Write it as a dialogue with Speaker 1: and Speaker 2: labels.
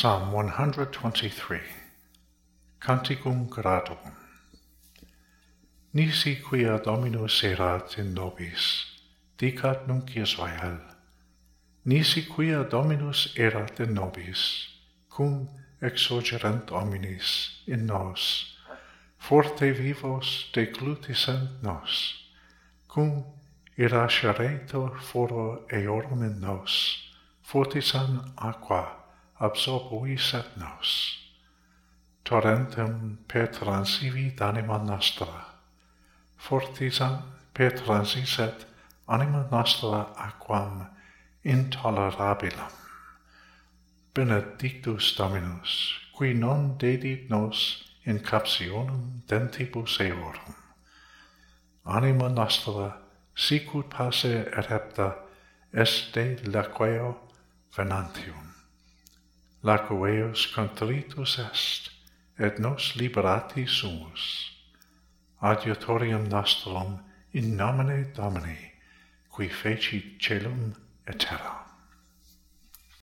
Speaker 1: Psalm 123 Canticum Gradum Nisi quia Dominus erat in nobis, dicat nunc Israel. Nisi quia Dominus erat in nobis, cum exogerant hominis in nos, forte vivos declutisent nos, cum irasceretur foro eorum in nos, fortisan aqua, absorbui sed nos, torrentem per transivi d'anima nostra, fortisam per transiset anima nostra aquam intolerabilam. Benedictus Dominus, qui non dedit nos in captionum dentibus eorum. Anima nostra, sicut passe erepta, est de laqueo venantium laco contritus est, et nos liberati sumus. Adiutorium nostrum in nomine Domini, qui feci celum et terram.